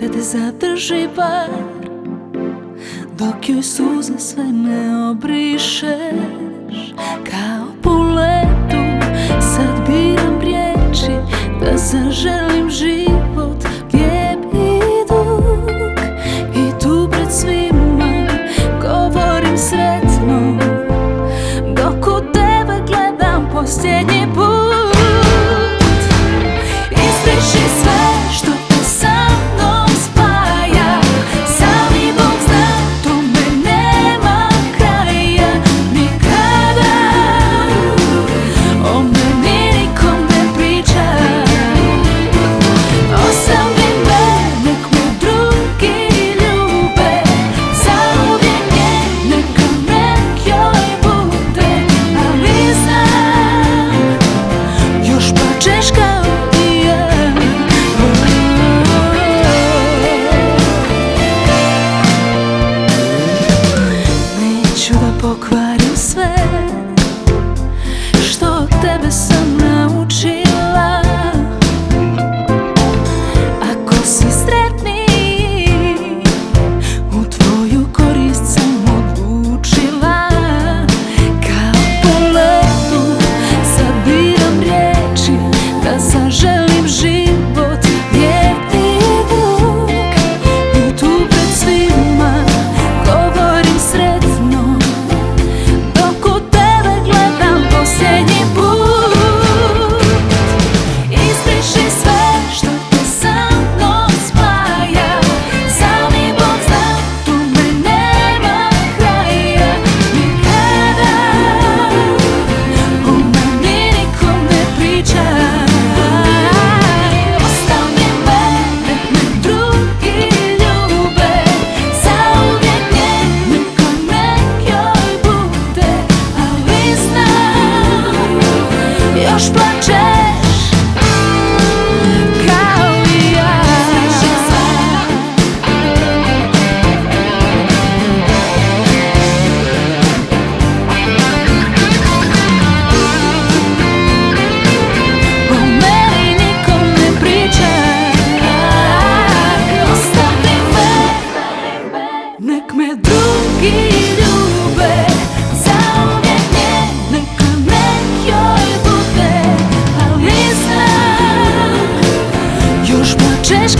da te zadrži bar Dok joj suze sve ne obrišeš. Kao puletu sad biram riječi da zaželim 我追。Drzeż